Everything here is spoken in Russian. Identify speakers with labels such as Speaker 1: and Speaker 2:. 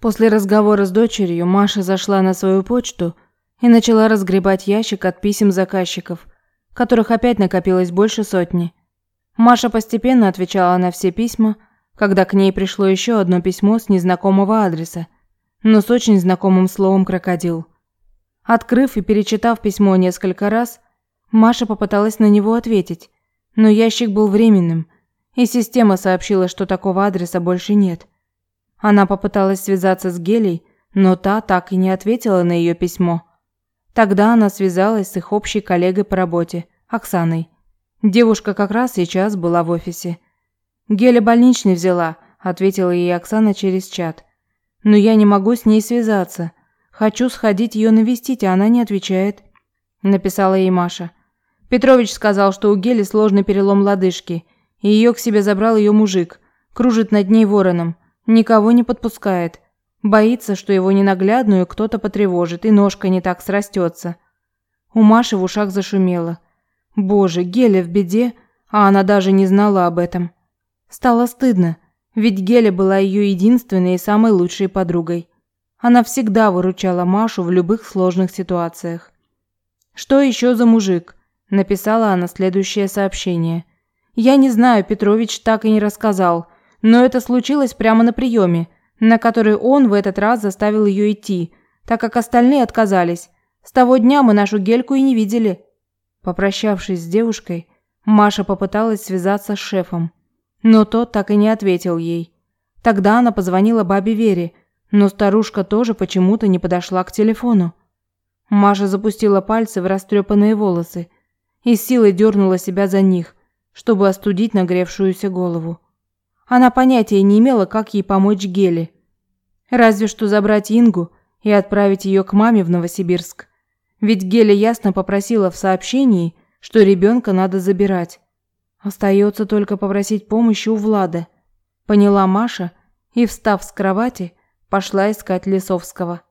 Speaker 1: После разговора с дочерью Маша зашла на свою почту и начала разгребать ящик от писем заказчиков, которых опять накопилось больше сотни. Маша постепенно отвечала на все письма, когда к ней пришло еще одно письмо с незнакомого адреса, но с очень знакомым словом «крокодил». Открыв и перечитав письмо несколько раз, Маша попыталась на него ответить, но ящик был временным, и система сообщила, что такого адреса больше нет – она попыталась связаться с Гелей, но та так и не ответила на ее письмо. Тогда она связалась с их общей коллегой по работе, Оксаной. Девушка как раз сейчас была в офисе. «Геля больничный взяла», – ответила ей Оксана через чат. «Но я не могу с ней связаться. Хочу сходить ее навестить, а она не отвечает», – написала ей Маша. Петрович сказал, что у Гели сложный перелом лодыжки, и ее к себе забрал ее мужик, кружит над ней вороном. Никого не подпускает. Боится, что его ненаглядную кто-то потревожит, и ножка не так срастется. У Маши в ушах зашумело. Боже, Геля в беде, а она даже не знала об этом. Стало стыдно, ведь Геля была ее единственной и самой лучшей подругой. Она всегда выручала Машу в любых сложных ситуациях. «Что еще за мужик?» – написала она следующее сообщение. «Я не знаю, Петрович так и не рассказал, но это случилось прямо на приеме, на который он в этот раз заставил ее идти, так как остальные отказались. С того дня мы нашу гельку и не видели. Попрощавшись с девушкой, Маша попыталась связаться с шефом, но тот так и не ответил ей. Тогда она позвонила бабе Вере, но старушка тоже почему-то не подошла к телефону. Маша запустила пальцы в растрепанные волосы и силой дернула себя за них, чтобы остудить нагревшуюся голову. Она понятия не имела, как ей помочь Геле. Разве что забрать Ингу и отправить ее к маме в Новосибирск. Ведь Геля ясно попросила в сообщении, что ребенка надо забирать. Остается только попросить помощи у Влада. Поняла Маша и, встав с кровати, пошла искать Лисовского.